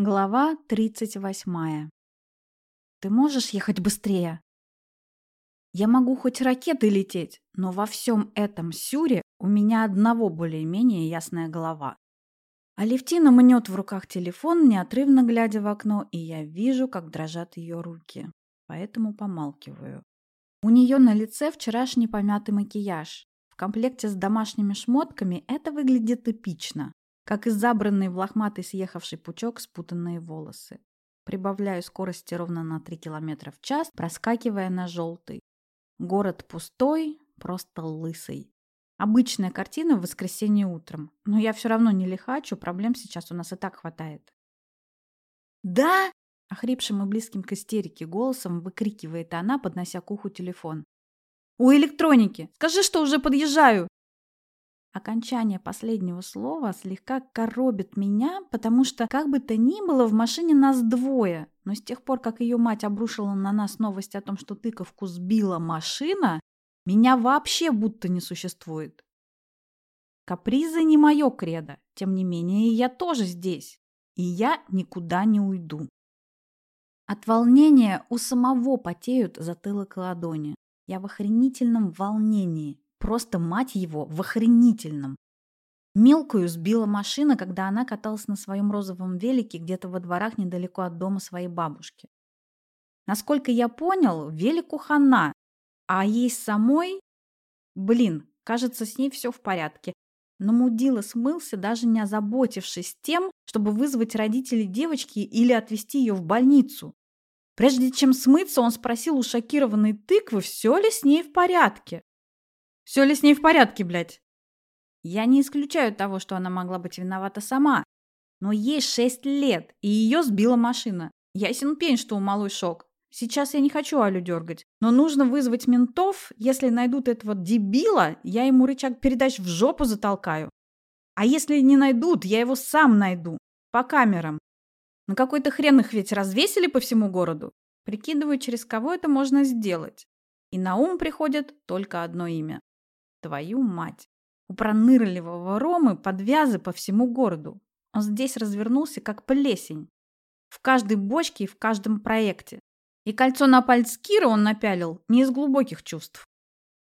Глава 38. Ты можешь ехать быстрее? Я могу хоть ракетой лететь, но во всем этом сюре у меня одного более-менее ясная голова. Алевтина мнет в руках телефон, неотрывно глядя в окно, и я вижу, как дрожат ее руки. Поэтому помалкиваю. У нее на лице вчерашний помятый макияж. В комплекте с домашними шмотками это выглядит эпично как из забранной в лохматый съехавший пучок спутанные волосы. Прибавляю скорости ровно на 3 км в час, проскакивая на желтый. Город пустой, просто лысый. Обычная картина в воскресенье утром. Но я все равно не лихачу, проблем сейчас у нас и так хватает. «Да!» – охрипшим и близким к истерике голосом выкрикивает она, поднося к уху телефон. «У электроники! Скажи, что уже подъезжаю!» Окончание последнего слова слегка коробит меня, потому что, как бы то ни было, в машине нас двое. Но с тех пор, как ее мать обрушила на нас новость о том, что тыковку сбила машина, меня вообще будто не существует. Капризы не мое кредо, тем не менее я тоже здесь, и я никуда не уйду. От волнения у самого потеют затылок и ладони. Я в охренительном волнении. Просто, мать его, в охренительном. Мелкую сбила машина, когда она каталась на своем розовом велике где-то во дворах недалеко от дома своей бабушки. Насколько я понял, велику хана, а ей самой... Блин, кажется, с ней все в порядке. Но мудила смылся, даже не озаботившись тем, чтобы вызвать родителей девочки или отвезти ее в больницу. Прежде чем смыться, он спросил у шокированной тыквы, все ли с ней в порядке. Все ли с ней в порядке, блядь? Я не исключаю того, что она могла быть виновата сама. Но ей шесть лет, и ее сбила машина. Ясен пень, что у малой шок. Сейчас я не хочу Алю дергать, но нужно вызвать ментов. Если найдут этого дебила, я ему рычаг передач в жопу затолкаю. А если не найдут, я его сам найду. По камерам. На какой-то хрен их ведь развесили по всему городу. Прикидываю, через кого это можно сделать. И на ум приходит только одно имя. Твою мать. У пронырливого Ромы подвязы по всему городу. Он здесь развернулся, как плесень. В каждой бочке и в каждом проекте. И кольцо на пальц Кира он напялил не из глубоких чувств.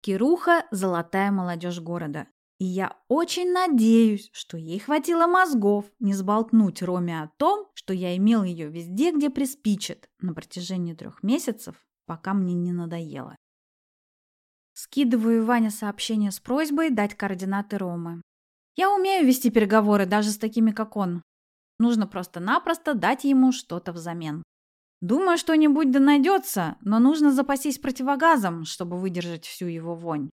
Кируха – золотая молодежь города. И я очень надеюсь, что ей хватило мозгов не сболтнуть Роме о том, что я имел ее везде, где приспичит, на протяжении трех месяцев, пока мне не надоело. Скидываю Ване сообщение с просьбой дать координаты Ромы. Я умею вести переговоры даже с такими, как он. Нужно просто-напросто дать ему что-то взамен. Думаю, что-нибудь да найдется, но нужно запастись противогазом, чтобы выдержать всю его вонь.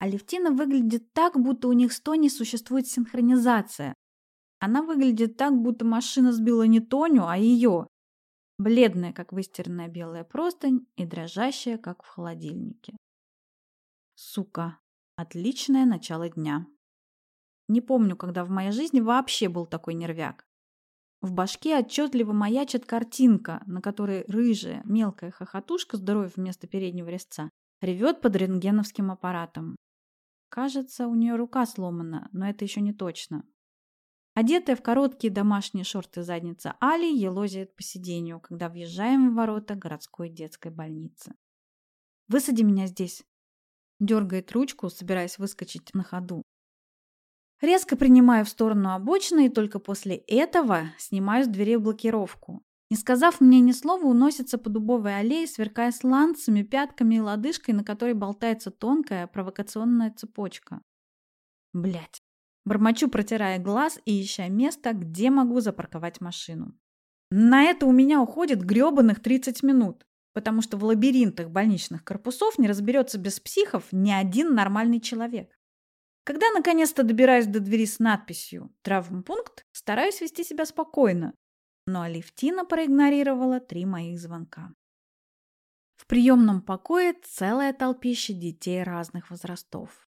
Алевтина выглядит так, будто у них с Тони существует синхронизация. Она выглядит так, будто машина сбила не Тоню, а ее. Бледная, как выстиранная белая простынь, и дрожащая, как в холодильнике. Сука. Отличное начало дня. Не помню, когда в моей жизни вообще был такой нервяк. В башке отчетливо маячит картинка, на которой рыжая, мелкая хохотушка, здоровья вместо переднего резца, ревет под рентгеновским аппаратом. Кажется, у нее рука сломана, но это еще не точно. Одетая в короткие домашние шорты задница Али елозит по сиденью, когда въезжаем в ворота городской детской больницы. «Высади меня здесь», Дергает ручку, собираясь выскочить на ходу. Резко принимаю в сторону обочины и только после этого снимаю с дверей блокировку. Не сказав мне ни слова, уносится по дубовой аллее, сверкая сланцами, пятками и лодыжкой, на которой болтается тонкая провокационная цепочка. Блять. Бормочу, протирая глаз и ища место, где могу запарковать машину. На это у меня уходит грёбаных 30 минут потому что в лабиринтах больничных корпусов не разберется без психов ни один нормальный человек. Когда наконец-то добираюсь до двери с надписью «Травмпункт», стараюсь вести себя спокойно, но Алевтина проигнорировала три моих звонка. В приемном покое целая толпища детей разных возрастов.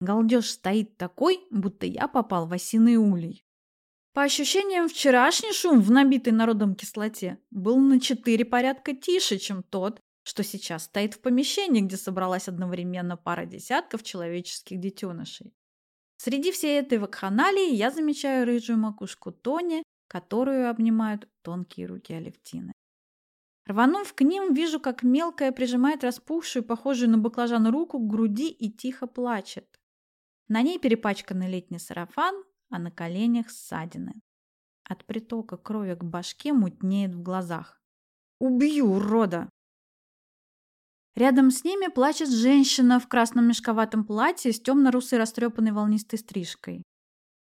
Галдеж стоит такой, будто я попал в осиный улей. По ощущениям, вчерашний шум в набитой народом кислоте был на четыре порядка тише, чем тот, что сейчас стоит в помещении, где собралась одновременно пара десятков человеческих детенышей. Среди всей этой вакханалии я замечаю рыжую макушку Тони, которую обнимают тонкие руки Алевтины. Рванув к ним, вижу, как мелкая прижимает распухшую, похожую на баклажан руку к груди и тихо плачет. На ней перепачканный летний сарафан, а на коленях ссадины. От притока крови к башке мутнеет в глазах. «Убью, урода!» Рядом с ними плачет женщина в красном мешковатом платье с темно-русой растрепанной волнистой стрижкой.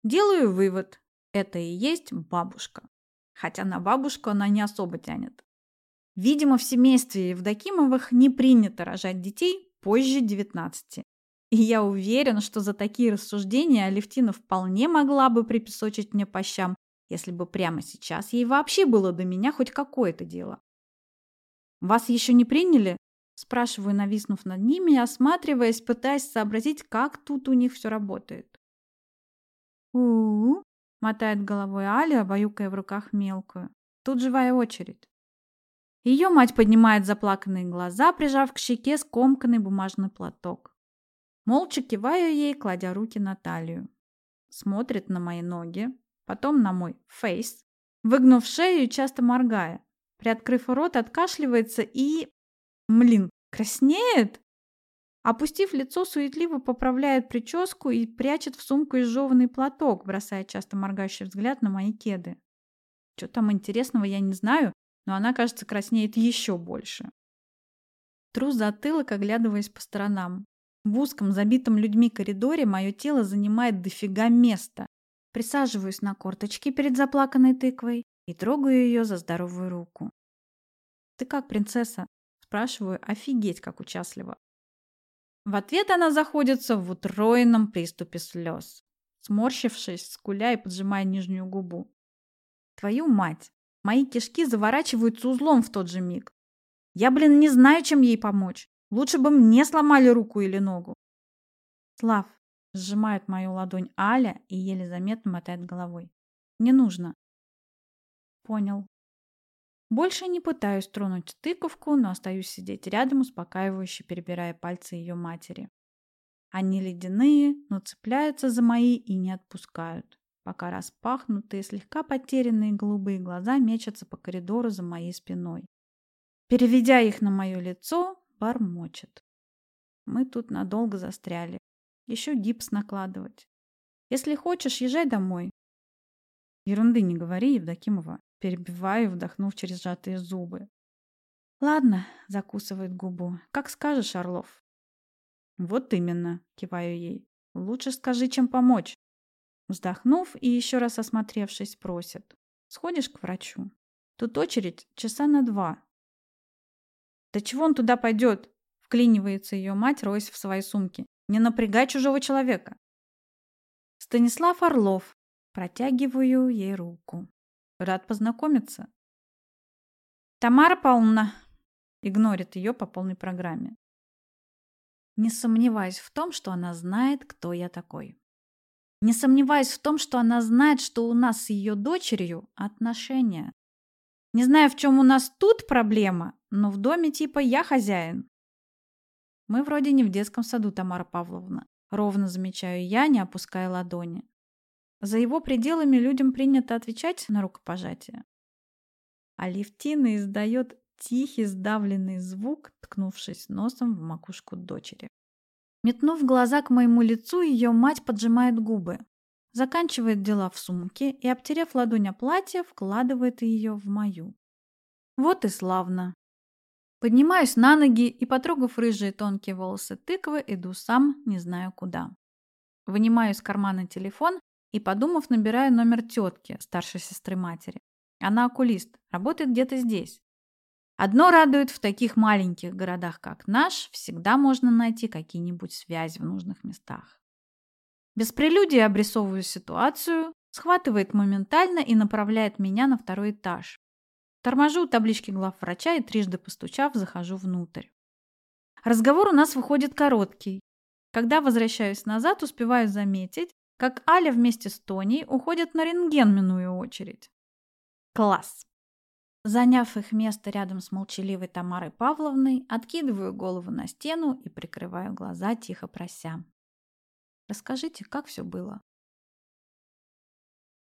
Делаю вывод. Это и есть бабушка. Хотя на бабушку она не особо тянет. Видимо, в семействе Евдокимовых не принято рожать детей позже 19. И я уверен, что за такие рассуждения Алевтина вполне могла бы припесочить мне по щам, если бы прямо сейчас ей вообще было до меня хоть какое-то дело. «Вас еще не приняли?» Спрашиваю, нависнув над ними, осматриваясь, пытаясь сообразить, как тут у них все работает. у, -у, мотает головой Аля, обаюкая в руках мелкую. Тут живая очередь. Ее мать поднимает заплаканные глаза, прижав к щеке скомканный бумажный платок. Молча киваю ей, кладя руки на талию. Смотрит на мои ноги, потом на мой фейс, выгнув шею и часто моргая. Приоткрыв рот, откашливается и... Млин, краснеет? Опустив лицо, суетливо поправляет прическу и прячет в сумку изжеванный платок, бросая часто моргающий взгляд на мои кеды. Что там интересного, я не знаю, но она, кажется, краснеет еще больше. Тру затылок, оглядываясь по сторонам. В узком, забитом людьми коридоре мое тело занимает дофига места. Присаживаюсь на корточки перед заплаканной тыквой и трогаю ее за здоровую руку. «Ты как, принцесса?» Спрашиваю, офигеть, как участливо. В ответ она заходится в утроенном приступе слез, сморщившись, скуля и поджимая нижнюю губу. Твою мать! Мои кишки заворачиваются узлом в тот же миг. Я, блин, не знаю, чем ей помочь. Лучше бы мне сломали руку или ногу. Слав, сжимает мою ладонь Аля и еле заметно мотает головой. Не нужно. Понял. Больше не пытаюсь тронуть тыковку, но остаюсь сидеть рядом, успокаивающе перебирая пальцы ее матери. Они ледяные, но цепляются за мои и не отпускают пока распахнутые, слегка потерянные голубые глаза мечутся по коридору за моей спиной. Переведя их на мое лицо, бормочет. Мы тут надолго застряли. Еще гипс накладывать. Если хочешь, езжай домой. Ерунды не говори, Евдокимова. Перебиваю, вдохнув через сжатые зубы. Ладно, закусывает губу. Как скажешь, Орлов. Вот именно, киваю ей. Лучше скажи, чем помочь. Вздохнув и еще раз осмотревшись, просит. Сходишь к врачу? Тут очередь часа на два. Да чего он туда пойдет? Вклинивается ее мать, роясь в своей сумке. Не напрягай чужого человека. Станислав Орлов. Протягиваю ей руку. Рад познакомиться. Тамара Павловна. Игнорит ее по полной программе. Не сомневаюсь в том, что она знает, кто я такой. Не сомневаюсь в том, что она знает, что у нас с ее дочерью отношения. Не знаю, в чем у нас тут проблема, но в доме типа я хозяин. Мы вроде не в детском саду, Тамара Павловна. Ровно замечаю я, не опуская ладони. За его пределами людям принято отвечать на рукопожатие. А Левтина издает тихий сдавленный звук, ткнувшись носом в макушку дочери. Метнув глаза к моему лицу, ее мать поджимает губы. Заканчивает дела в сумке и, обтерев ладонь о платье, вкладывает ее в мою. Вот и славно. Поднимаюсь на ноги и, потрогав рыжие тонкие волосы тыквы, иду сам, не знаю куда. Вынимаю из кармана телефон и, подумав, набираю номер тетки, старшей сестры матери. Она окулист, работает где-то здесь. Одно радует, в таких маленьких городах, как наш, всегда можно найти какие-нибудь связи в нужных местах. Без прелюдии обрисовываю ситуацию, схватывает моментально и направляет меня на второй этаж. Торможу у таблички главврача и трижды постучав, захожу внутрь. Разговор у нас выходит короткий. Когда возвращаюсь назад, успеваю заметить, как Аля вместе с Тоней уходят на рентген, минуя очередь. Класс! Заняв их место рядом с молчаливой Тамарой Павловной, откидываю голову на стену и прикрываю глаза, тихо прося. «Расскажите, как все было?»